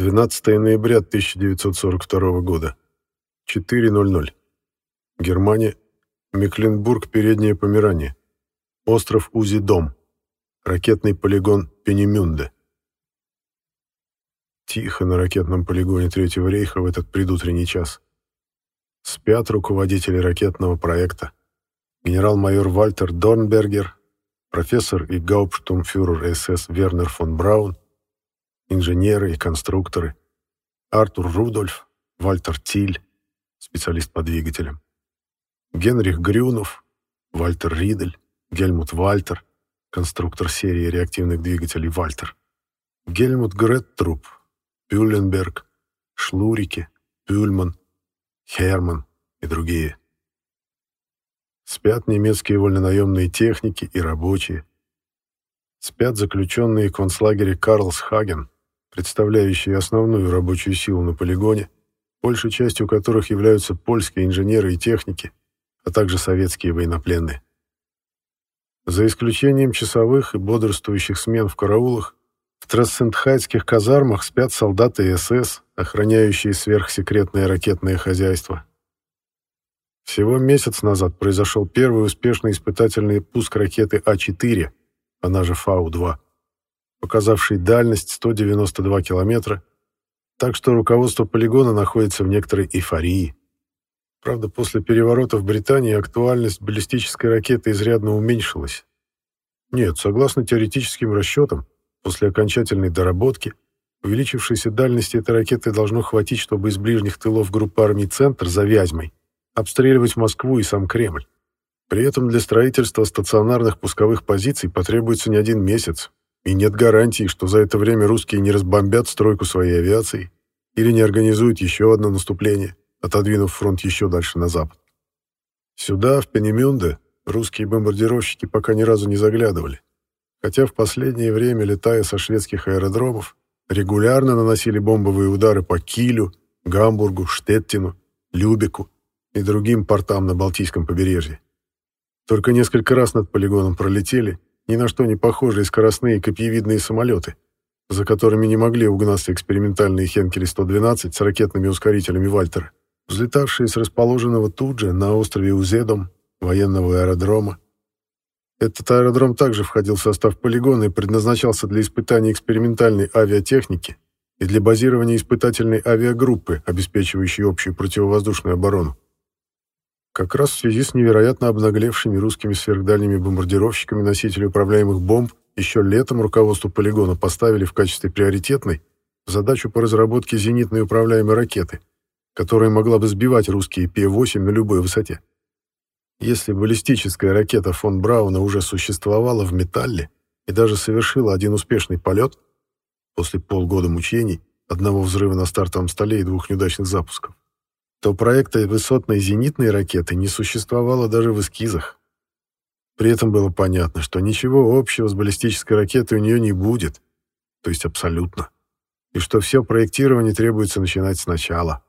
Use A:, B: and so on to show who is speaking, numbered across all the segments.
A: 12 ноября 1942 года. 4.00. Германия. Мекленбург, Переднее Померание. Остров Узи-Дом. Ракетный полигон Пенемюнде. Тихо на ракетном полигоне Третьего рейха в этот предутренний час. Спят руководители ракетного проекта. Генерал-майор Вальтер Дорнбергер, профессор и гауптштумфюрер СС Вернер фон Браун, инженеры и конструкторы, Артур Рудольф, Вальтер Тиль, специалист по двигателям, Генрих Грюнов, Вальтер Ридель, Гельмут Вальтер, конструктор серии реактивных двигателей Вальтер, Гельмут Греттруп, Пюлленберг, Шлурике, Пюльман, Херман и другие. Спят немецкие вольнонаемные техники и рабочие. Спят заключенные концлагеря Карлсхаген, представляющие основную рабочую силу на полигоне, большей частью которых являются польские инженеры и техники, а также советские военнопленные. За исключением часовых и бодрствующих смен в караулах, в Трассентхайтских казармах спят солдаты СС, охраняющие сверхсекретное ракетное хозяйство. Всего месяц назад произошел первый успешный испытательный пуск ракеты А-4, она же Фау-2, показавший дальность 192 километра, так что руководство полигона находится в некоторой эйфории. Правда, после переворота в Британии актуальность баллистической ракеты изрядно уменьшилась. Нет, согласно теоретическим расчетам, после окончательной доработки, увеличившейся дальности этой ракеты должно хватить, чтобы из ближних тылов группы армий «Центр» за Вязьмой обстреливать Москву и сам Кремль. При этом для строительства стационарных пусковых позиций потребуется не один месяц, и нет гарантии, что за это время русские не разбомбят стройку своей авиации или не организуют еще одно наступление, отодвинув фронт еще дальше на запад. Сюда, в Пенемюнде, русские бомбардировщики пока ни разу не заглядывали, хотя в последнее время, летая со шведских аэродромов, регулярно наносили бомбовые удары по Килю, Гамбургу, Штеттину, Любеку и другим портам на Балтийском побережье. Только несколько раз над полигоном пролетели ни на что не похожие скоростные копьевидные самолеты, за которыми не могли угнаться экспериментальные Хенкели-112 с ракетными ускорителями Вальтера, взлетавшие с расположенного тут же на острове Узедом военного аэродрома. Этот аэродром также входил в состав полигона и предназначался для испытаний экспериментальной авиатехники и для базирования испытательной авиагруппы, обеспечивающей общую противовоздушную оборону. Как раз в связи с невероятно обнаглевшими русскими сверхдальними бомбардировщиками носителей управляемых бомб еще летом руководству полигона поставили в качестве приоритетной задачу по разработке зенитной управляемой ракеты, которая могла бы сбивать русские П-8 на любой высоте. Если баллистическая ракета фон Брауна уже существовала в металле и даже совершила один успешный полет, после полгода мучений, одного взрыва на стартовом столе и двух неудачных запусков, то проекта высотной зенитной ракеты не существовало даже в эскизах. При этом было понятно, что ничего общего с баллистической ракетой у нее не будет, то есть абсолютно, и что все проектирование требуется начинать сначала.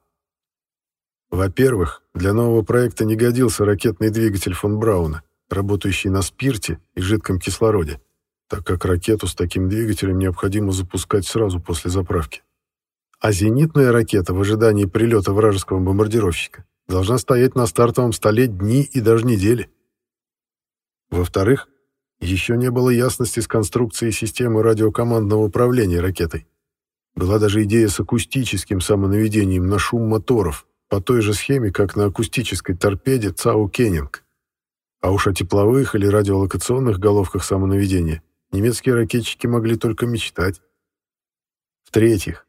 A: Во-первых, для нового проекта не годился ракетный двигатель фон Брауна, работающий на спирте и жидком кислороде, так как ракету с таким двигателем необходимо запускать сразу после заправки а зенитная ракета в ожидании прилета вражеского бомбардировщика должна стоять на стартовом столе дни и даже недели. Во-вторых, еще не было ясности с конструкцией системы радиокомандного управления ракетой. Была даже идея с акустическим самонаведением на шум моторов, по той же схеме, как на акустической торпеде ЦАУ «Кеннинг». А уж о тепловых или радиолокационных головках самонаведения немецкие ракетчики могли только мечтать. В-третьих,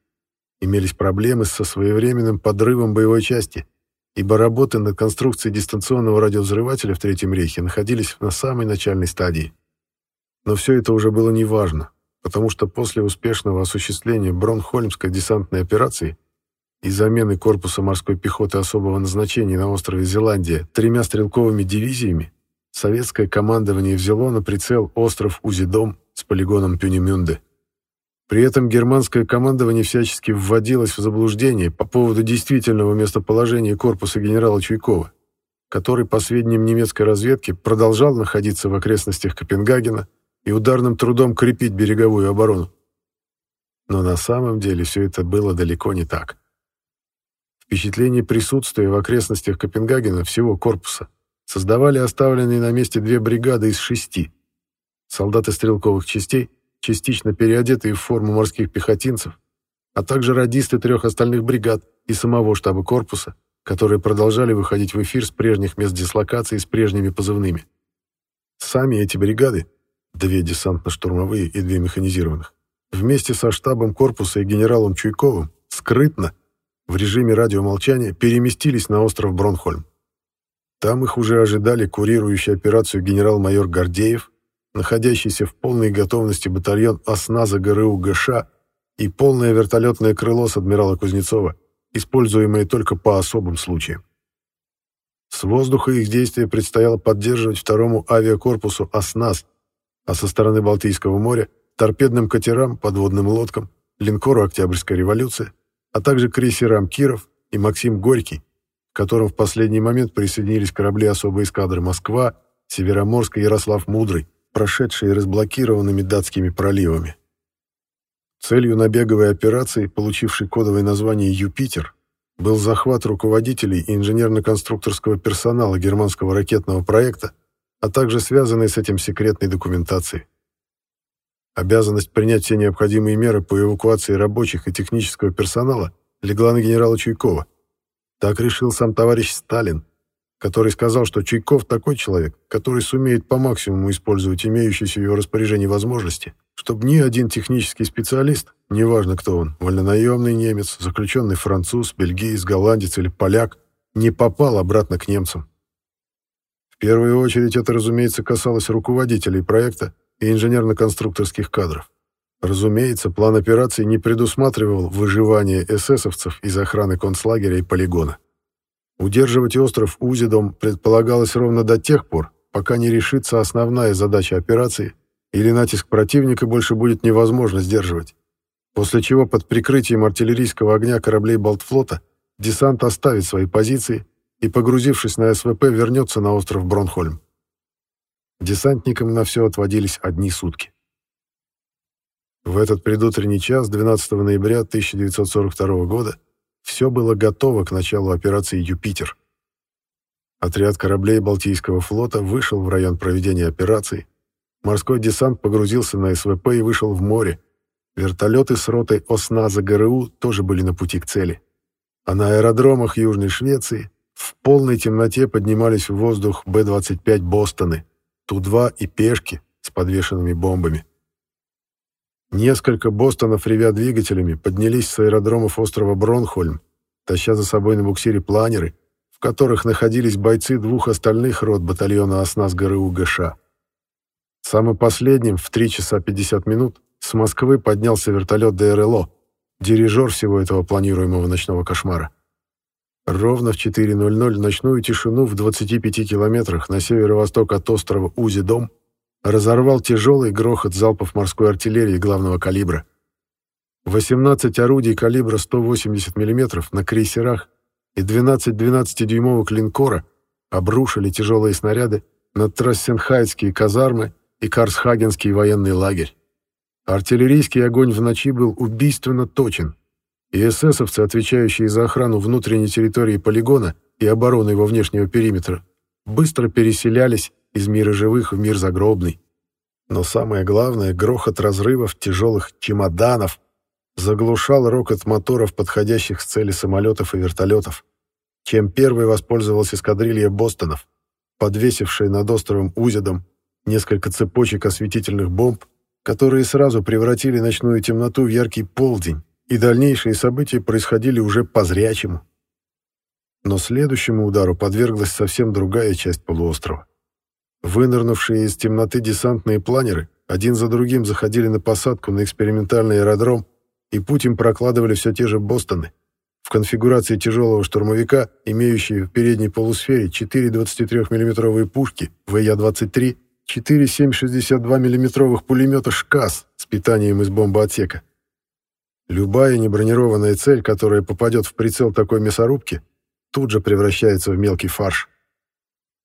A: имелись проблемы со своевременным подрывом боевой части, ибо работы над конструкцией дистанционного радиовзрывателя в Третьем рейхе находились на самой начальной стадии. Но все это уже было неважно, потому что после успешного осуществления Бронхольмской десантной операции и замены корпуса морской пехоты особого назначения на острове Зеландия тремя стрелковыми дивизиями, советское командование взяло на прицел остров Узидом с полигоном Пюнемюнде. При этом германское командование всячески вводилось в заблуждение по поводу действительного местоположения корпуса генерала Чуйкова, который, по сведениям немецкой разведки, продолжал находиться в окрестностях Копенгагена и ударным трудом крепить береговую оборону. Но на самом деле все это было далеко не так. Впечатление присутствия в окрестностях Копенгагена всего корпуса создавали оставленные на месте две бригады из шести. Солдаты стрелковых частей, частично переодетые в форму морских пехотинцев, а также радисты трех остальных бригад и самого штаба корпуса, которые продолжали выходить в эфир с прежних мест дислокации с прежними позывными. Сами эти бригады, две десантно-штурмовые и две механизированных, вместе со штабом корпуса и генералом Чуйковым, скрытно, в режиме радиомолчания, переместились на остров Бронхольм. Там их уже ожидали курирующий операцию генерал-майор Гордеев, находящийся в полной готовности батальон осназа ГРУ ГШ и полное вертолетное крыло с адмирала Кузнецова, используемое только по особым случаям. С воздуха их действия предстояло поддерживать второму авиакорпусу «Оснас», а со стороны Балтийского моря — торпедным катерам, подводным лодкам, линкору «Октябрьская революция», а также крейсерам «Киров» и «Максим Горький», к которым в последний момент присоединились корабли особой эскадры «Москва», «Североморск» и «Ярослав Мудрый», прошедшие разблокированными датскими проливами. Целью набеговой операции, получившей кодовое название «Юпитер», был захват руководителей и инженерно-конструкторского персонала германского ракетного проекта, а также связанной с этим секретной документации. Обязанность принять все необходимые меры по эвакуации рабочих и технического персонала легла на генерала Чуйкова. Так решил сам товарищ Сталин, который сказал, что Чуйков такой человек, который сумеет по максимуму использовать имеющиеся в его распоряжении возможности, чтобы ни один технический специалист, неважно кто он, вольнонаемный немец, заключенный француз, бельгиец, голландец или поляк, не попал обратно к немцам. В первую очередь это, разумеется, касалось руководителей проекта и инженерно-конструкторских кадров. Разумеется, план операции не предусматривал выживание эсэсовцев из охраны концлагеря и полигона. Удерживать остров Узидом предполагалось ровно до тех пор, пока не решится основная задача операции или натиск противника больше будет невозможно сдерживать. После чего под прикрытием артиллерийского огня кораблей Балтфлота десант оставит свои позиции и, погрузившись на СВП, вернется на остров Бронхольм. Десантникам на все отводились одни сутки. В этот предутренний час 12 ноября 1942 года все было готово к началу операции «Юпитер». Отряд кораблей Балтийского флота вышел в район проведения операции, морской десант погрузился на СВП и вышел в море, вертолеты с ротой ОСНАЗа ГРУ тоже были на пути к цели. А на аэродромах Южной Швеции в полной темноте поднимались в воздух Б-25 «Бостоны», Ту-2 и пешки с подвешенными бомбами. Несколько «Бостонов», ревя двигателями, поднялись с аэродромов острова Бронхольм, таща за собой на буксире планеры, в которых находились бойцы двух остальных рот батальона «Оснас ГРУ ГШ». Самым последним, в 3 часа 50 минут, с Москвы поднялся вертолет ДРЛО, дирижер всего этого планируемого ночного кошмара. Ровно в 4.00 ночную тишину в 25 километрах на северо-восток от острова Узи-Дом разорвал тяжелый грохот залпов морской артиллерии главного калибра. 18 орудий калибра 180 мм на крейсерах и 12 12-дюймовок линкора обрушили тяжелые снаряды на Трассенхайтские казармы и Карсхагенский военный лагерь. Артиллерийский огонь в ночи был убийственно точен, и эсэсовцы, отвечающие за охрану внутренней территории полигона и оборону его внешнего периметра, быстро переселялись из мира живых в мир загробный. Но самое главное, грохот разрывов тяжелых чемоданов заглушал рокот моторов, подходящих с цели самолетов и вертолетов, чем первой воспользовалась эскадрилья Бостонов, подвесившая над островом Узидом несколько цепочек осветительных бомб, которые сразу превратили ночную темноту в яркий полдень, и дальнейшие события происходили уже по-зрячему. Но следующему удару подверглась совсем другая часть полуострова. Вынырнувшие из темноты десантные планеры один за другим заходили на посадку на экспериментальный аэродром, и путь им прокладывали все те же «Бостоны». В конфигурации тяжелого штурмовика, имеющие в передней полусфере 4 23 миллиметровые пушки ВЯ-23, 4 7,62 миллиметровых пулемета «ШКАС» с питанием из бомбоотсека, Любая небронированная цель, которая попадет в прицел такой мясорубки, тут же превращается в мелкий фарш.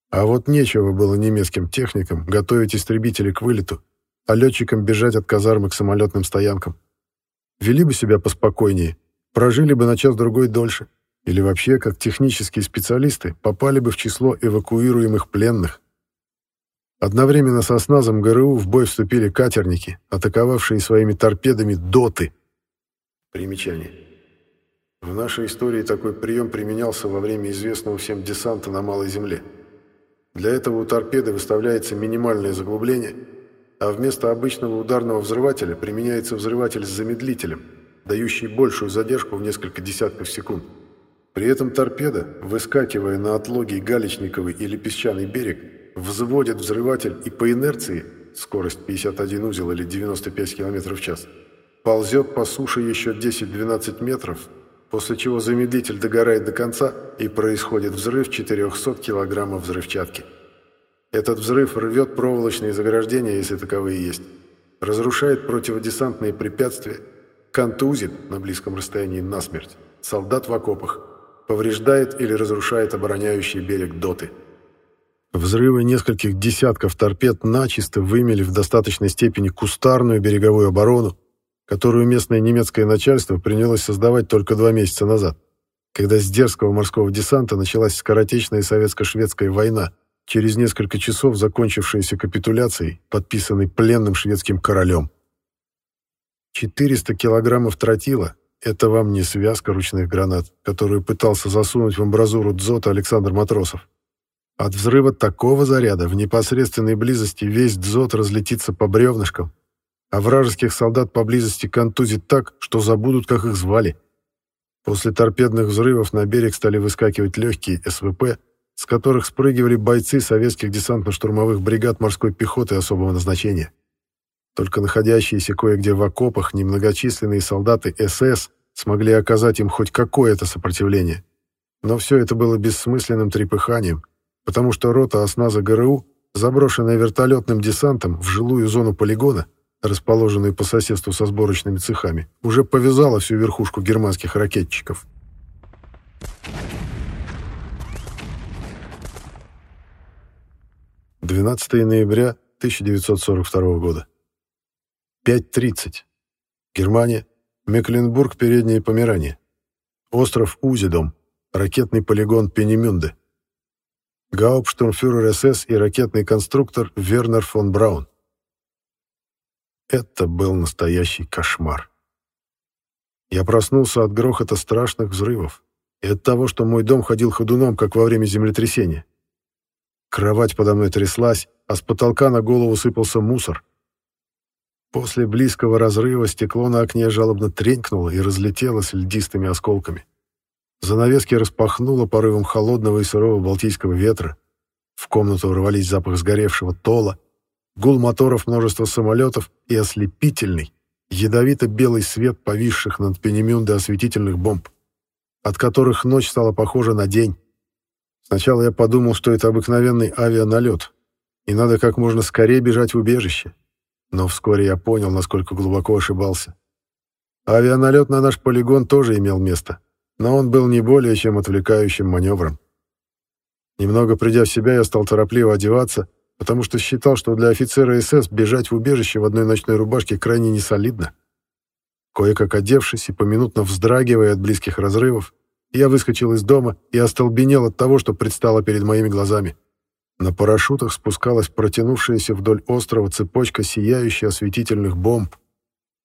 A: А вот нечего было немецким техникам готовить истребители к вылету, а летчикам бежать от казармы к самолетным стоянкам. вели бы себя поспокойнее, прожили бы на час-другой дольше, или вообще, как технические специалисты, попали бы в число эвакуируемых пленных. Одновременно со сназом ГРУ в бой вступили катерники, атаковавшие своими торпедами доты. Примечание. В нашей истории такой прием применялся во время известного всем десанта на Малой Земле. Для этого у торпеды выставляется минимальное заглубление, а вместо обычного ударного взрывателя применяется взрыватель с замедлителем, дающий большую задержку в несколько десятков секунд. При этом торпеда, выскакивая на отлогий галечниковый или песчаный берег, взводит взрыватель и по инерции, скорость 51 узел или 95 км в час, ползет по суше еще 10-12 метров, после чего замедлитель догорает до конца и происходит взрыв 400 кг взрывчатки. Этот взрыв рвет проволочные заграждения, если таковые есть, разрушает противодесантные препятствия, контузит на близком расстоянии насмерть солдат в окопах, повреждает или разрушает обороняющий берег доты. Взрывы нескольких десятков торпед начисто вымели в достаточной степени кустарную береговую оборону, которую местное немецкое начальство принялось создавать только два месяца назад, когда с дерзкого морского десанта началась скоротечная советско-шведская война, через несколько часов закончившаяся капитуляцией, подписанной пленным шведским королем. 400 килограммов тротила — это вам не связка ручных гранат, которую пытался засунуть в амбразуру дзота Александр Матросов. От взрыва такого заряда в непосредственной близости весь дзот разлетится по бревнышкам, а вражеских солдат поблизости контузит так, что забудут, как их звали. После торпедных взрывов на берег стали выскакивать легкие СВП, с которых спрыгивали бойцы советских десантно-штурмовых бригад морской пехоты особого назначения. Только находящиеся кое-где в окопах немногочисленные солдаты СС смогли оказать им хоть какое-то сопротивление. Но все это было бессмысленным трепыханием, потому что рота осназа ГРУ, заброшенная вертолетным десантом в жилую зону полигона, расположенную по соседству со сборочными цехами, уже повязала всю верхушку германских ракетчиков. «12 ноября 1942 года. 5.30. Германия. Мекленбург, Переднее Померание. Остров Узидом. Ракетный полигон Пенемюнде. Гауптштурмфюрер СС и ракетный конструктор Вернер фон Браун. Это был настоящий кошмар. Я проснулся от грохота страшных взрывов и от того, что мой дом ходил ходуном, как во время землетрясения. Кровать подо мной тряслась, а с потолка на голову сыпался мусор. После близкого разрыва стекло на окне жалобно тренькнуло и разлетелось льдистыми осколками. Занавески распахнуло порывом холодного и сырого балтийского ветра. В комнату ворвались запах сгоревшего тола, гул моторов множества самолетов и ослепительный, ядовито-белый свет повисших над Пенемюнде осветительных бомб, от которых ночь стала похожа на день. Сначала я подумал, что это обыкновенный авианалет, и надо как можно скорее бежать в убежище. Но вскоре я понял, насколько глубоко ошибался. Авианалет на наш полигон тоже имел место, но он был не более чем отвлекающим маневром. Немного придя в себя, я стал торопливо одеваться, потому что считал, что для офицера СС бежать в убежище в одной ночной рубашке крайне несолидно. Кое-как одевшись и поминутно вздрагивая от близких разрывов, я выскочил из дома и остолбенел от того, что предстало перед моими глазами. На парашютах спускалась протянувшаяся вдоль острова цепочка сияющих осветительных бомб,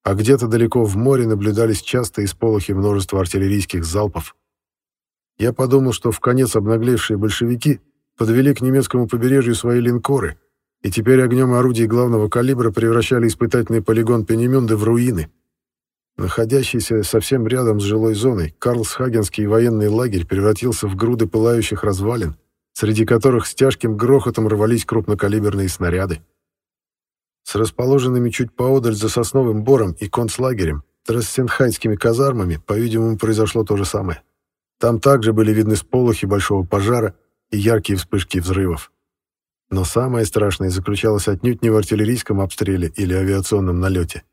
A: а где-то далеко в море наблюдались частые сполохи множества артиллерийских залпов. Я подумал, что в конец обнаглевшие большевики подвели к немецкому побережью свои линкоры, и теперь огнем орудий главного калибра превращали испытательный полигон Пенемюнде в руины. Находящийся совсем рядом с жилой зоной, Карлсхагенский военный лагерь превратился в груды пылающих развалин, среди которых с тяжким грохотом рвались крупнокалиберные снаряды. С расположенными чуть поодаль за сосновым бором и концлагерем, Трассенхайнскими казармами, по-видимому, произошло то же самое. Там также были видны сполохи большого пожара и яркие вспышки взрывов. Но самое страшное заключалось отнюдь не в артиллерийском обстреле или авиационном налете.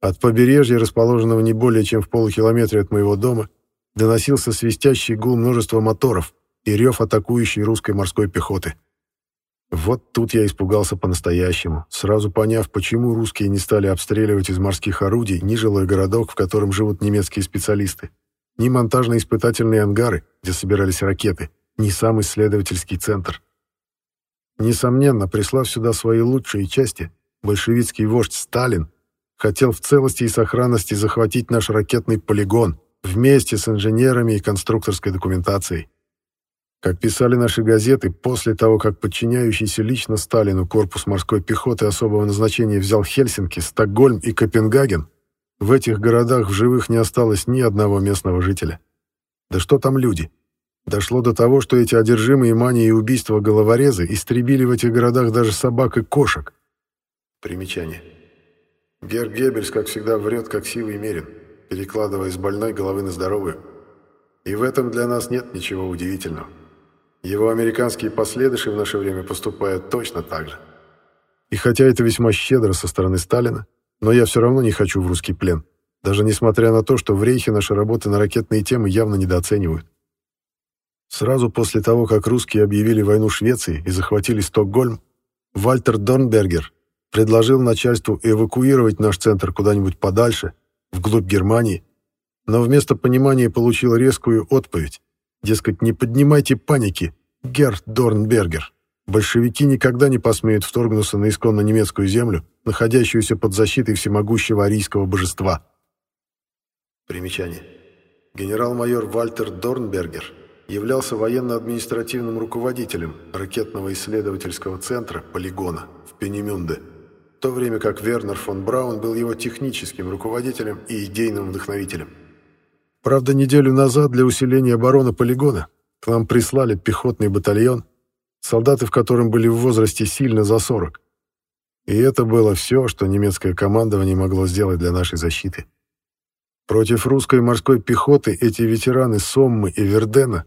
A: От побережья, расположенного не более чем в полукилометре от моего дома, доносился свистящий гул множества моторов и рев атакующей русской морской пехоты. Вот тут я испугался по-настоящему, сразу поняв, почему русские не стали обстреливать из морских орудий ни жилой городок, в котором живут немецкие специалисты, ни монтажно-испытательные ангары, где собирались ракеты, ни сам исследовательский центр. Несомненно, прислав сюда свои лучшие части, большевистский вождь Сталин хотел в целости и сохранности захватить наш ракетный полигон вместе с инженерами и конструкторской документацией. Как писали наши газеты, после того, как подчиняющийся лично Сталину корпус морской пехоты особого назначения взял Хельсинки, Стокгольм и Копенгаген, в этих городах в живых не осталось ни одного местного жителя. Да что там люди? Дошло до того, что эти одержимые манией убийства головорезы истребили в этих городах даже собак и кошек. Примечание. Герр Геббельс, как всегда, врет, как силой мерен, перекладывая с больной головы на здоровую. И в этом для нас нет ничего удивительного. Его американские последующие в наше время поступают точно так же. И хотя это весьма щедро со стороны Сталина, но я все равно не хочу в русский плен, даже несмотря на то, что в Рейхе наши работы на ракетные темы явно недооценивают. Сразу после того, как русские объявили войну Швеции и захватили Стокгольм, Вальтер Дорнбергер предложил начальству эвакуировать наш центр куда-нибудь подальше, вглубь Германии, но вместо понимания получил резкую отповедь. Дескать, не поднимайте паники, Герр Дорнбергер. Большевики никогда не посмеют вторгнуться на исконно немецкую землю, находящуюся под защитой всемогущего арийского божества. Примечание. Генерал-майор Вальтер Дорнбергер являлся военно-административным руководителем ракетного исследовательского центра «Полигона» в Пенемюнде, в то время как Вернер фон Браун был его техническим руководителем и идейным вдохновителем. Правда, неделю назад для усиления обороны полигона к нам прислали пехотный батальон, солдаты в котором были в возрасте сильно за 40. И это было все, что немецкое командование могло сделать для нашей защиты. Против русской морской пехоты эти ветераны Соммы и Вердена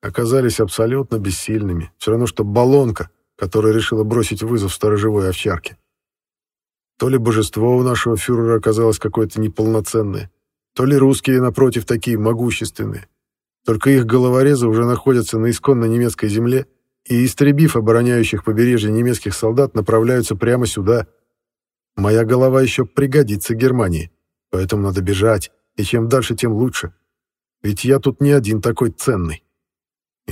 A: оказались абсолютно бессильными, все равно что баллонка, которая решила бросить вызов сторожевой овчарке. То ли божество у нашего фюрера оказалось какое-то неполноценное, то ли русские, напротив, такие могущественные. Только их головорезы уже находятся на исконно немецкой земле и, истребив обороняющих побережье немецких солдат, направляются прямо сюда. Моя голова еще пригодится Германии, поэтому надо бежать, и чем дальше, тем лучше. Ведь я тут не один такой ценный.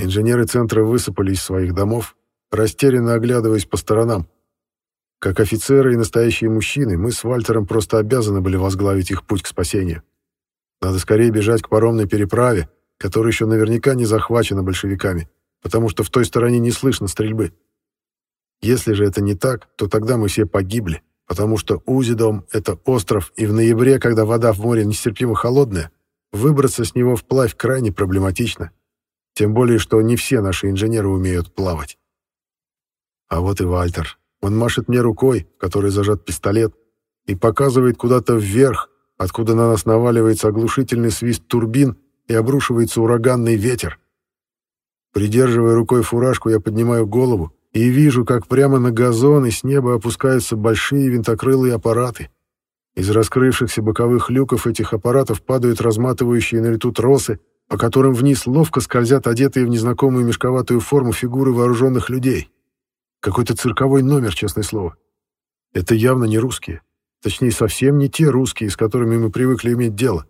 A: Инженеры центра высыпали из своих домов, растерянно оглядываясь по сторонам. Как офицеры и настоящие мужчины, мы с Вальтером просто обязаны были возглавить их путь к спасению. Надо скорее бежать к паромной переправе, которая еще наверняка не захвачена большевиками, потому что в той стороне не слышно стрельбы. Если же это не так, то тогда мы все погибли, потому что Узидом — это остров, и в ноябре, когда вода в море нестерпимо холодная, выбраться с него вплавь крайне проблематично. Тем более, что не все наши инженеры умеют плавать. А вот и Вальтер. Он машет мне рукой, в которой зажат пистолет, и показывает куда-то вверх, откуда на нас наваливается оглушительный свист турбин и обрушивается ураганный ветер. Придерживая рукой фуражку, я поднимаю голову и вижу, как прямо на газон и с неба опускаются большие винтокрылые аппараты. Из раскрывшихся боковых люков этих аппаратов падают разматывающие на лету тросы, по которым вниз ловко скользят одетые в незнакомую мешковатую форму фигуры вооруженных людей. Какой-то цирковой номер, честное слово. Это явно не русские. Точнее, совсем не те русские, с которыми мы привыкли иметь дело.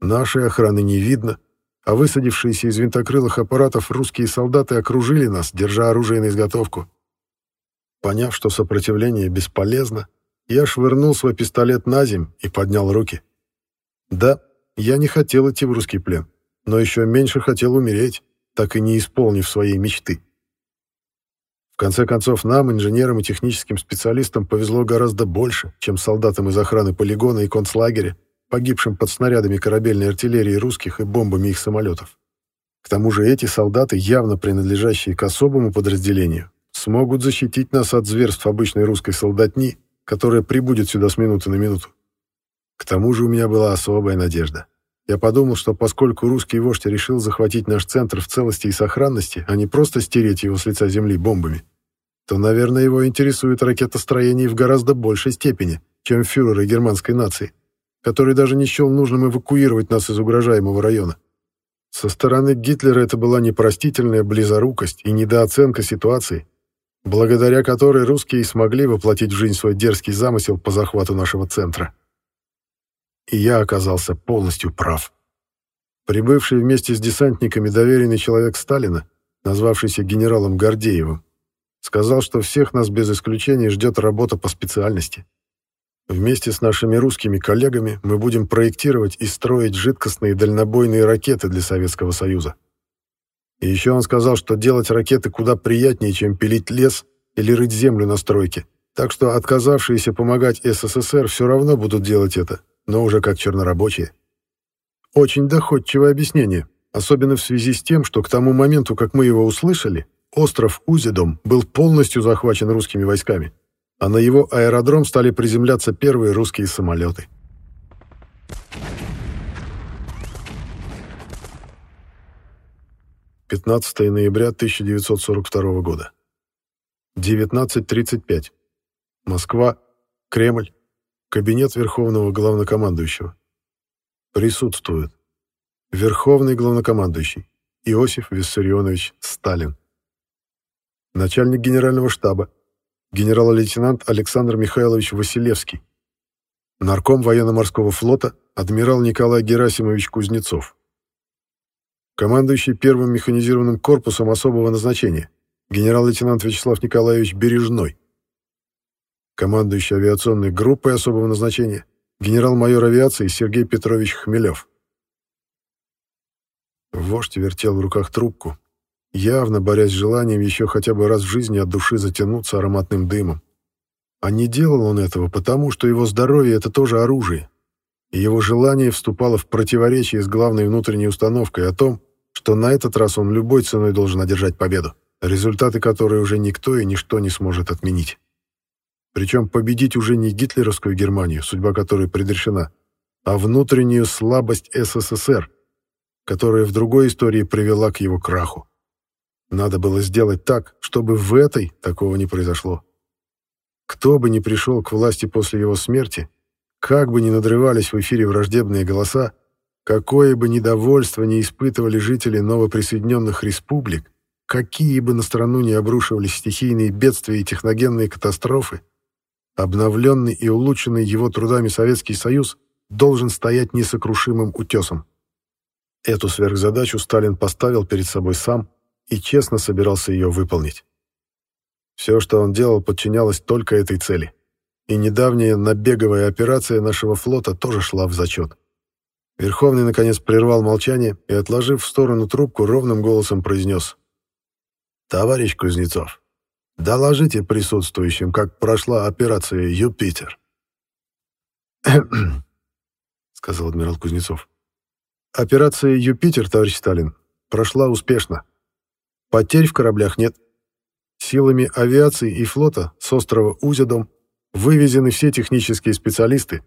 A: Нашей охраны не видно, а высадившиеся из винтокрылых аппаратов русские солдаты окружили нас, держа оружие на изготовку. Поняв, что сопротивление бесполезно, я швырнул свой пистолет на земь и поднял руки. Да, я не хотел идти в русский плен, но еще меньше хотел умереть, так и не исполнив своей мечты. В конце концов, нам, инженерам и техническим специалистам, повезло гораздо больше, чем солдатам из охраны полигона и концлагеря, погибшим под снарядами корабельной артиллерии русских и бомбами их самолетов. К тому же эти солдаты, явно принадлежащие к особому подразделению, смогут защитить нас от зверств обычной русской солдатни, которая прибудет сюда с минуты на минуту. К тому же у меня была особая надежда. Я подумал, что поскольку русский вождь решил захватить наш центр в целости и сохранности, а не просто стереть его с лица земли бомбами, то, наверное, его интересует ракетостроение в гораздо большей степени, чем фюреры германской нации, который даже не счел нужным эвакуировать нас из угрожаемого района. Со стороны Гитлера это была непростительная близорукость и недооценка ситуации. благодаря которой русские смогли воплотить в жизнь свой дерзкий замысел по захвату нашего центра. И я оказался полностью прав. Прибывший вместе с десантниками доверенный человек Сталина, назвавшийся генералом Гордеевым, сказал, что всех нас без исключения ждет работа по специальности. Вместе с нашими русскими коллегами мы будем проектировать и строить жидкостные дальнобойные ракеты для Советского Союза. И еще он сказал, что делать ракеты куда приятнее, чем пилить лес или рыть землю на стройке. Так что отказавшиеся помогать СССР все равно будут делать это, но уже как чернорабочие. Очень доходчивое объяснение, особенно в связи с тем, что к тому моменту, как мы его услышали, остров Узидом был полностью захвачен русскими войсками, а на его аэродром стали приземляться первые русские самолеты. Пятнадцатое ноября 1942 года. 19.35. Москва. Кремль. Кабинет Верховного Главнокомандующего. Присутствует. Верховный Главнокомандующий. Иосиф Виссарионович Сталин. Начальник Генерального штаба. Генерал-лейтенант Александр Михайлович Василевский. Нарком военно-морского флота адмирал Николай Герасимович Кузнецов. Командующий первым механизированным корпусом особого назначения. Генерал-лейтенант Вячеслав Николаевич Бережной командующий авиационной группой особого назначения, генерал-майор авиации Сергей Петрович Хмелев. Вождь вертел в руках трубку, явно борясь с желанием еще хотя бы раз в жизни от души затянуться ароматным дымом. А не делал он этого потому, что его здоровье — это тоже оружие, и его желание вступало в противоречие с главной внутренней установкой о том, что на этот раз он любой ценой должен одержать победу, результаты которой уже никто и ничто не сможет отменить. Причем победить уже не гитлеровскую Германию, судьба которой предрешена, а внутреннюю слабость СССР, которая в другой истории привела к его краху. Надо было сделать так, чтобы в этой такого не произошло. Кто бы ни пришел к власти после его смерти, как бы ни надрывались в эфире враждебные голоса, какое бы недовольство не испытывали жители новоприсоединенных республик, какие бы на страну не обрушивались стихийные бедствия и техногенные катастрофы, Обновленный и улучшенный его трудами Советский Союз должен стоять несокрушимым утесом. Эту сверхзадачу Сталин поставил перед собой сам и честно собирался ее выполнить. Все, что он делал, подчинялось только этой цели. И недавняя набеговая операция нашего флота тоже шла в зачет. Верховный, наконец, прервал молчание и, отложив в сторону трубку, ровным голосом произнес. «Товарищ Кузнецов, Доложите присутствующим, как прошла операция «Юпитер». сказал адмирал Кузнецов. Операция «Юпитер», товарищ Сталин, прошла успешно. Потерь в кораблях нет. Силами авиации и флота с острова Узядом вывезены все технические специалисты,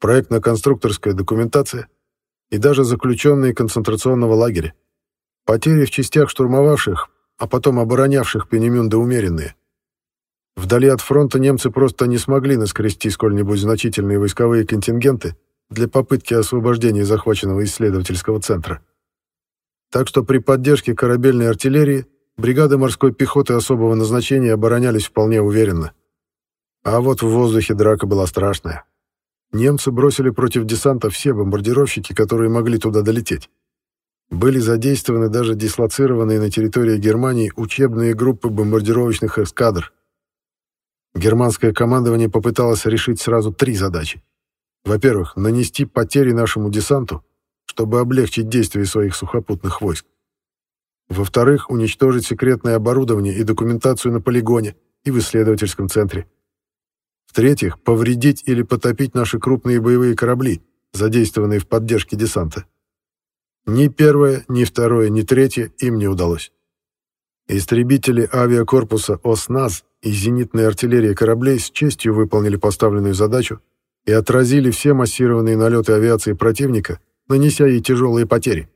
A: проектно-конструкторская документация и даже заключенные концентрационного лагеря. Потери в частях штурмовавших а потом оборонявших Пенемюнда умеренные. Вдали от фронта немцы просто не смогли наскрести сколь-нибудь значительные войсковые контингенты для попытки освобождения захваченного исследовательского центра. Так что при поддержке корабельной артиллерии бригады морской пехоты особого назначения оборонялись вполне уверенно. А вот в воздухе драка была страшная. Немцы бросили против десанта все бомбардировщики, которые могли туда долететь. Были задействованы даже дислоцированные на территории Германии учебные группы бомбардировочных эскадр. Германское командование попыталось решить сразу три задачи. Во-первых, нанести потери нашему десанту, чтобы облегчить действия своих сухопутных войск. Во-вторых, уничтожить секретное оборудование и документацию на полигоне и в исследовательском центре. В-третьих, повредить или потопить наши крупные боевые корабли, задействованные в поддержке десанта. Ни первое, ни второе, ни третье им не удалось. Истребители авиакорпуса ОСНАЗ и зенитная артиллерия кораблей с честью выполнили поставленную задачу и отразили все массированные налеты авиации противника, нанеся ей тяжелые потери.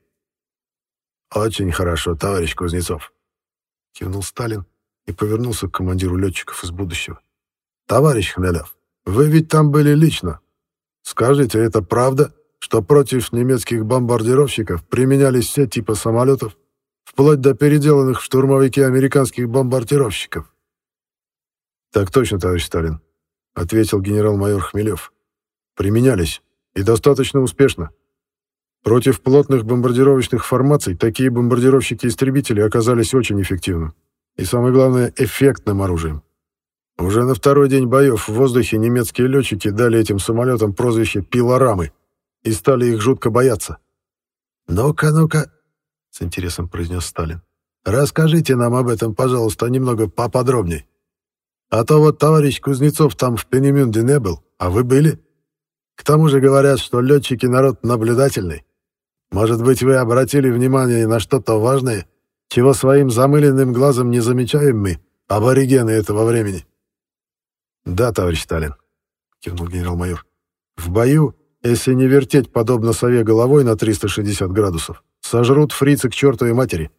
A: «Очень хорошо, товарищ Кузнецов», — кивнул Сталин и повернулся к командиру летчиков из будущего. «Товарищ Хмелев, вы ведь там были лично. Скажите, это правда?» Что против немецких бомбардировщиков применялись все типы самолетов, вплоть до переделанных в штурмовики американских бомбардировщиков. «Так точно, товарищ Сталин», — ответил генерал-майор Хмелев. «Применялись. И достаточно успешно. Против плотных бомбардировочных формаций такие бомбардировщики-истребители оказались очень эффективным. И самое главное, эффектным оружием. Уже на второй день боев в воздухе немецкие летчики дали этим самолетам прозвище «пилорамы» и стали их жутко бояться. «Ну-ка, ну-ка», — с интересом произнес Сталин, «расскажите нам об этом, пожалуйста, немного поподробней. А то вот товарищ Кузнецов там в Пенемюнде не был, а вы были. К тому же говорят, что летчики народ наблюдательный. Может быть, вы обратили внимание на что-то важное, чего своим замыленным глазом не замечаем мы, аборигены этого времени?» «Да, товарищ Сталин», — кивнул генерал-майор. «В бою, если не вертеть подобно сове головой на 360 градусов, сожрут фрицы к чертовой матери,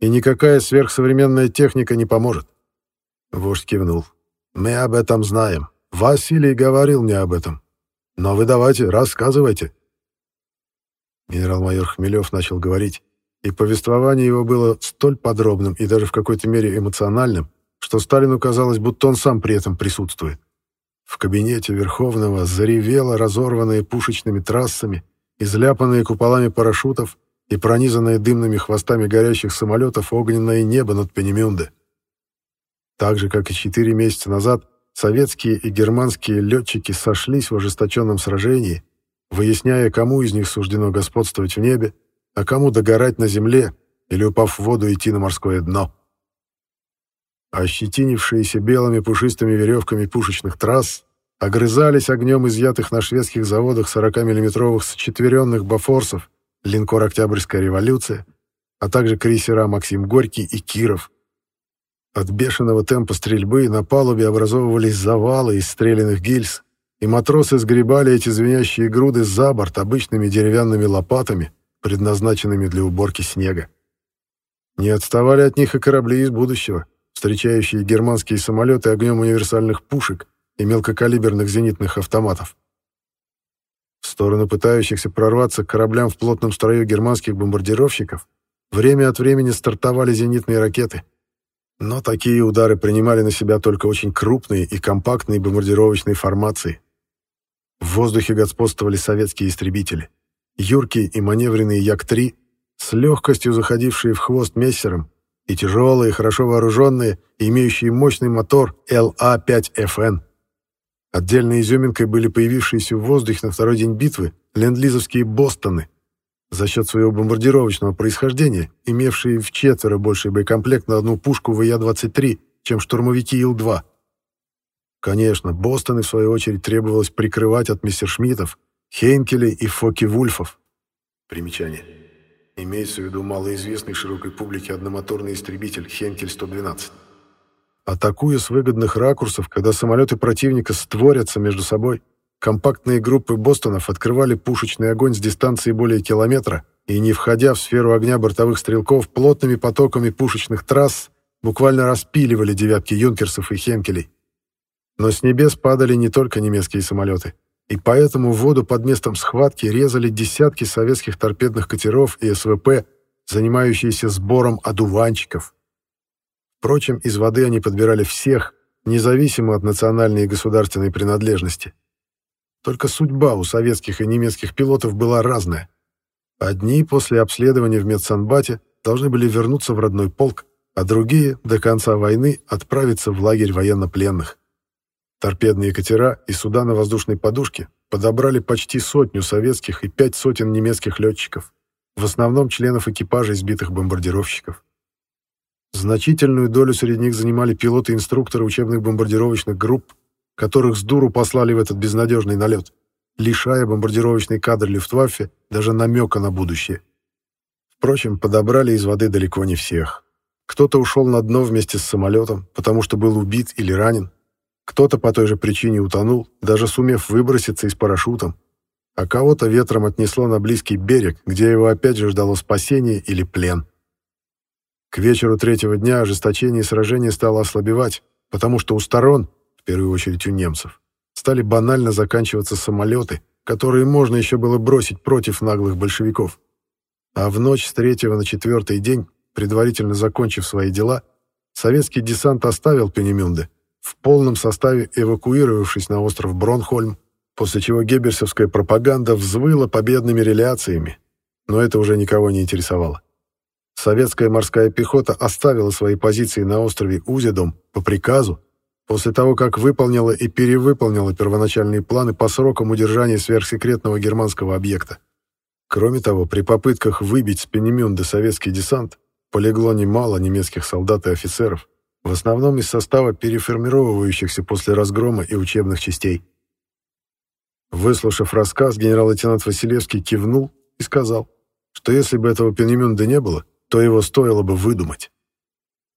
A: и никакая сверхсовременная техника не поможет». Вождь кивнул. «Мы об этом знаем. Василий говорил мне об этом. Но вы давайте, рассказывайте». Генерал-майор Хмелев начал говорить, и повествование его было столь подробным и даже в какой-то мере эмоциональным, что Сталину казалось, будто он сам при этом присутствует. В кабинете Верховного заревело разорванные пушечными трассами, изляпанные куполами парашютов и пронизанное дымными хвостами горящих самолетов огненное небо над Пенемюнде. Так же, как и четыре месяца назад, советские и германские летчики сошлись в ожесточенном сражении, выясняя, кому из них суждено господствовать в небе, а кому догорать на земле или, упав в воду, идти на морское дно. Ощетинившиеся белыми пушистыми веревками пушечных трасс огрызались огнем изъятых на шведских заводах 40-миллиметровых сочетверенных бафорсов линкор «Октябрьская революция», а также крейсера «Максим Горький» и «Киров». От бешеного темпа стрельбы на палубе образовывались завалы из стрелянных гильз, и матросы сгребали эти звенящие груды за борт обычными деревянными лопатами, предназначенными для уборки снега. Не отставали от них и корабли из будущего, встречающие германские самолеты огнем универсальных пушек и мелкокалиберных зенитных автоматов. В сторону пытающихся прорваться к кораблям в плотном строю германских бомбардировщиков время от времени стартовали зенитные ракеты. Но такие удары принимали на себя только очень крупные и компактные бомбардировочные формации. В воздухе господствовали советские истребители. Юркие и маневренные Як-3, с легкостью заходившие в хвост мессером, и тяжелые, хорошо вооруженные, имеющие мощный мотор ЛА-5ФН. Отдельной изюминкой были появившиеся в воздухе на второй день битвы ленд-лизовские «Бостоны», за счет своего бомбардировочного происхождения, имевшие в четверо больший боекомплект на одну пушку ВЯ-23, чем штурмовики Ил-2. Конечно, Бостоны, в свою очередь, требовалось прикрывать от мессершмиттов, Хейнкелей и Фоки-Вульфов. Примечание. Имеется в виду малоизвестный широкой публике одномоторный истребитель Хенкель-112. Атакуя с выгодных ракурсов, когда самолеты противника створятся между собой, компактные группы «Бостонов» открывали пушечный огонь с дистанции более километра и, не входя в сферу огня бортовых стрелков, плотными потоками пушечных трасс буквально распиливали девятки юнкерсов и хенкелей. Но с небес падали не только немецкие самолеты, и поэтому воду под местом схватки резали десятки советских торпедных катеров и СВП, занимающиеся сбором одуванчиков. Впрочем, из воды они подбирали всех, независимо от национальной и государственной принадлежности. Только судьба у советских и немецких пилотов была разная. Одни после обследования в медсанбате должны были вернуться в родной полк, а другие до конца войны отправиться в лагерь военнопленных. Торпедные катера и суда на воздушной подушке подобрали почти сотню советских и пять сотен немецких летчиков, в основном членов экипажа избитых бомбардировщиков. Значительную долю среди них занимали пилоты-инструкторы учебных бомбардировочных групп, которых с дуру послали в этот безнадежный налет, лишая бомбардировочный кадр Люфтваффе даже намека на будущее. Впрочем, подобрали из воды далеко не всех. Кто-то ушел на дно вместе с самолетом, потому что был убит или ранен, кто-то по той же причине утонул, даже сумев выброситься из парашютом, а кого-то ветром отнесло на близкий берег, где его опять же ждало спасение или плен. К вечеру третьего дня ожесточение сражения стало ослабевать, потому что у сторон, в первую очередь у немцев, стали банально заканчиваться самолеты, которые можно еще было бросить против наглых большевиков. А в ночь с третьего на четвертый день, предварительно закончив свои дела, советский десант оставил Пенемюнде, в полном составе эвакуировавшись на остров Бронхольм, после чего геббельсовская пропаганда взвыла победными реляциями, но это уже никого не интересовало. Советская морская пехота оставила свои позиции на острове Узедом по приказу, после того, как выполнила и перевыполнила первоначальные планы по срокам удержания сверхсекретного германского объекта. Кроме того, при попытках выбить с Пенемюнда советский десант полегло немало немецких солдат и офицеров, в основном из состава переформировывающихся после разгрома и учебных частей. Выслушав рассказ, генерал-лейтенант Василевский кивнул и сказал, что если бы этого Пенемюнда не было, то его стоило бы выдумать.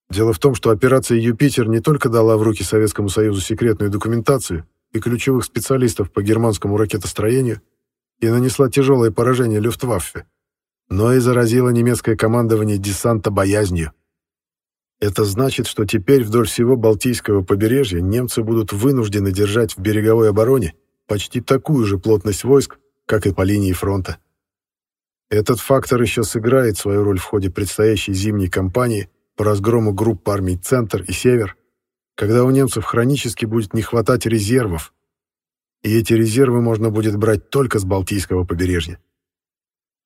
A: Дело в том, что операция «Юпитер» не только дала в руки Советскому Союзу секретную документацию и ключевых специалистов по германскому ракетостроению и нанесла тяжелое поражение Люфтваффе, но и заразила немецкое командование десанта боязнью. Это значит, что теперь вдоль всего Балтийского побережья немцы будут вынуждены держать в береговой обороне почти такую же плотность войск, как и по линии фронта. Этот фактор еще сыграет свою роль в ходе предстоящей зимней кампании по разгрому групп армий «Центр» и «Север», когда у немцев хронически будет не хватать резервов, и эти резервы можно будет брать только с Балтийского побережья.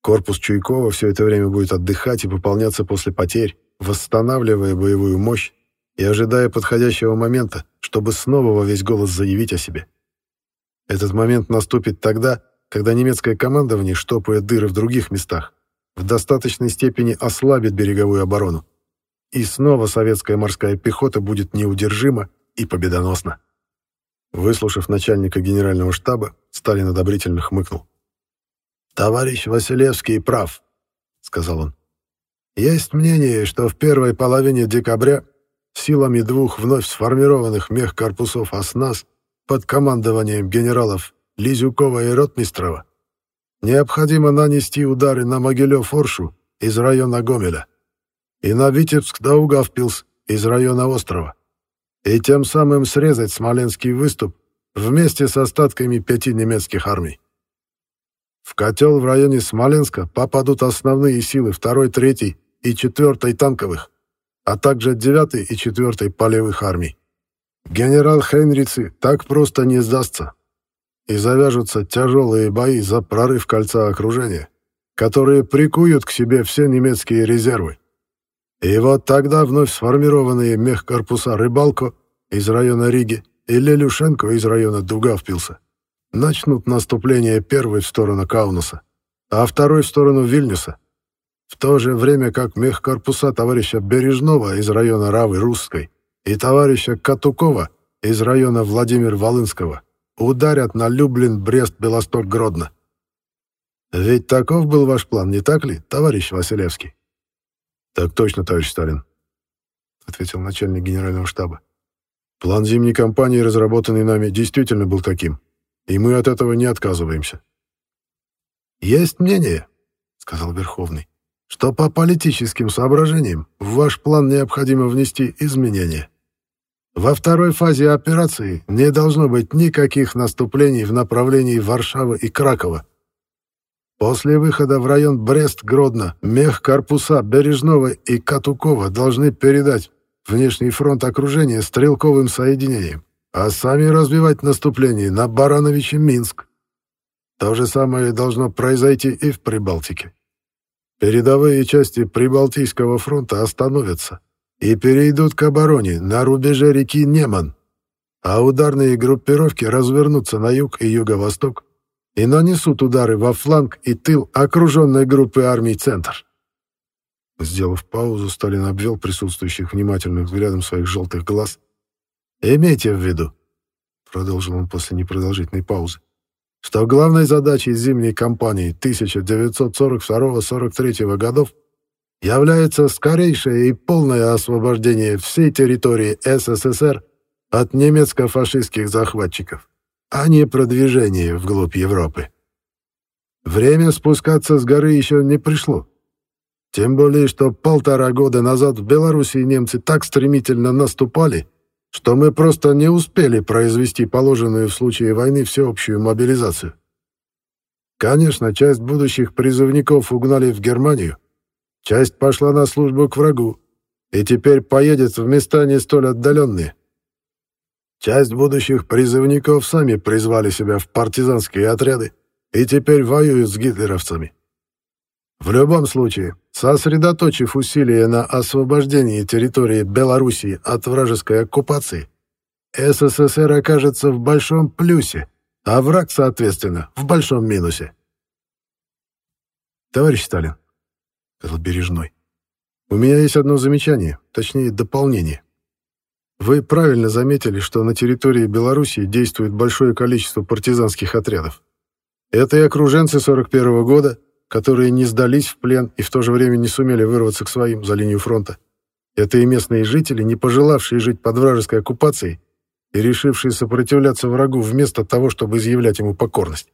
A: Корпус Чуйкова все это время будет отдыхать и пополняться после потерь, восстанавливая боевую мощь и ожидая подходящего момента, чтобы снова во весь голос заявить о себе. Этот момент наступит тогда, когда немецкое командование, штопая дыры в других местах, в достаточной степени ослабит береговую оборону. И снова советская морская пехота будет неудержима и победоносна. Выслушав начальника генерального штаба, Сталин одобрительно хмыкнул. «Товарищ Василевский прав», — сказал он. «Есть мнение, что в первой половине декабря силами двух вновь сформированных мехкорпусов «Оснас» под командованием генералов Лизюкова и Ротмистрова, необходимо нанести удары на Могилев-Оршу из района Гомеля и на Витебск-Даугавпилс из района острова, и тем самым срезать Смоленский выступ вместе с остатками пяти немецких армий. В котел в районе Смоленска попадут основные силы 2-й, 3-й и 4-й танковых, а также 9-й и 4-й полевых армий. Генерал Хейнрицы так просто не сдастся и завяжутся тяжелые бои за прорыв кольца окружения, которые прикуют к себе все немецкие резервы. И вот тогда вновь сформированные мехкорпуса «Рыбалко» из района Риги и «Лелюшенко» из района Дугавпилса начнут наступление первый в сторону Каунаса, а второй в сторону Вильнюса, в то же время как мехкорпуса товарища Бережного из района Равы Русской и товарища Катукова из района Владимир-Волынского ударят на Люблин, Брест, Белосток, Гродно. Ведь таков был ваш план, не так ли, товарищ Василевский? Так точно, товарищ Сталин, ответил начальник генерального штаба. План зимней кампании, разработанный нами, действительно был таким, и мы от этого не отказываемся. Есть мнение, сказал Верховный, что по политическим соображениям в ваш план необходимо внести изменения. Во второй фазе операции не должно быть никаких наступлений в направлении Варшавы и Кракова. После выхода в район Брест-Гродно мех корпуса Бережного и Катукова должны передать внешний фронт окружения стрелковым соединениям, а сами развивать наступление на Барановиче Минск. То же самое должно произойти и в Прибалтике. Передовые части Прибалтийского фронта остановятся, и перейдут к обороне на рубеже реки Неман, а ударные группировки развернутся на юг и юго-восток и нанесут удары во фланг и тыл окруженной группы армий «Центр». Сделав паузу, Сталин обвел присутствующих внимательным взглядом своих желтых глаз. «Имейте в виду», — продолжил он после непродолжительной паузы, что главной задачей зимней кампании 1942-43 годов является скорейшее и полное освобождение всей территории СССР от немецко-фашистских захватчиков, а не продвижение вглубь Европы. Время спускаться с горы еще не пришло. Тем более, что полтора года назад в Белоруссии немцы так стремительно наступали, что мы просто не успели произвести положенную в случае войны всеобщую мобилизацию. Конечно, часть будущих призывников угнали в Германию, Часть пошла на службу к врагу и теперь поедет в места не столь отдаленные. Часть будущих призывников сами призвали себя в партизанские отряды и теперь воюют с гитлеровцами. В любом случае, сосредоточив усилия на освобождении территории Белоруссии от вражеской оккупации, СССР окажется в большом плюсе, а враг, соответственно, в большом минусе.
B: «Товарищ Сталин», — сказал Бережной, — «у меня есть одно замечание, точнее, дополнение. Вы правильно заметили, что на территории Белоруссии действует большое количество партизанских отрядов. Это и окруженцы 41 -го года, которые не сдались в плен и в то же время не сумели вырваться к своим за линию фронта. Это и местные жители, не пожелавшие жить под вражеской оккупацией и решившие сопротивляться врагу вместо того, чтобы изъявлять ему покорность.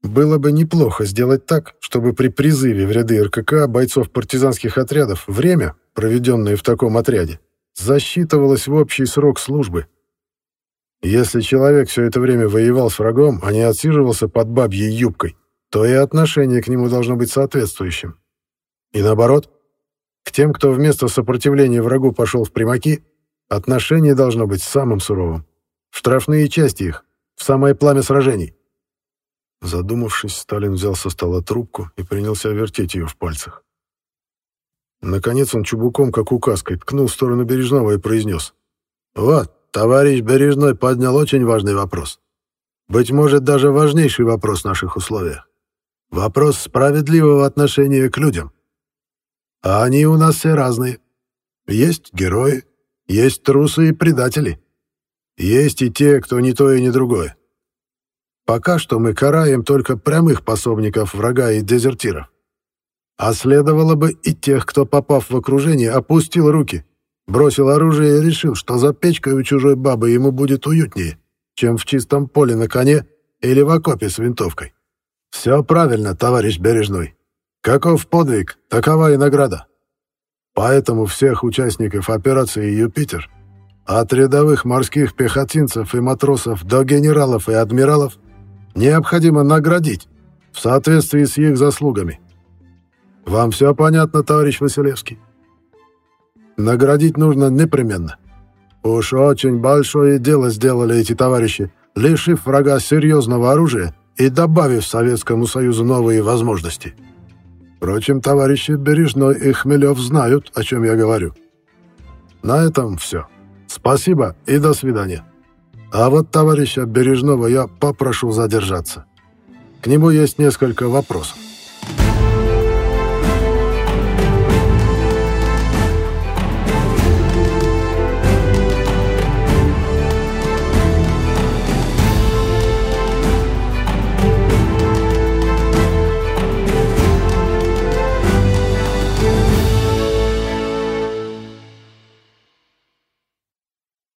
B: Было бы неплохо сделать так, чтобы при призыве в ряды РКК бойцов партизанских отрядов время, проведенное в таком отряде, засчитывалось в общий срок службы. Если человек все это время воевал с врагом, а не отсиживался под бабьей юбкой, то и отношение к нему должно быть соответствующим. И наоборот, к тем, кто вместо сопротивления врагу пошел в примаки, отношение должно быть самым суровым. В штрафные части их, в самое пламя сражений. Задумавшись, Сталин взял со стола трубку и принялся вертеть ее в пальцах. Наконец он чубуком, как указкой, ткнул в сторону Бережного и произнес. «Вот, товарищ Бережной поднял очень важный вопрос. Быть может, даже важнейший вопрос в наших условиях. Вопрос справедливого отношения к людям. А они у нас все разные. Есть герои, есть трусы и предатели. Есть и те, кто не то и не другое. Пока что мы караем только прямых пособников врага и дезертиров. А следовало бы и тех, кто, попав в окружение, опустил руки, бросил оружие и решил, что за печкой у чужой бабы ему будет уютнее, чем в чистом поле на коне или в окопе с винтовкой. Все правильно, товарищ Бережной. Каков подвиг, такова и награда. Поэтому всех участников операции «Юпитер» от рядовых морских пехотинцев и матросов до генералов и адмиралов необходимо наградить в соответствии с их заслугами. Вам все понятно, товарищ Василевский? Наградить нужно непременно. Уж очень большое дело сделали эти товарищи, лишив врага серьезного оружия и добавив Советскому Союзу новые возможности. Впрочем, товарищи Бережной и Хмелев знают, о чем я говорю. На этом все. Спасибо и до свидания. А вот товарища Бережного я попрошу задержаться. К нему есть несколько вопросов.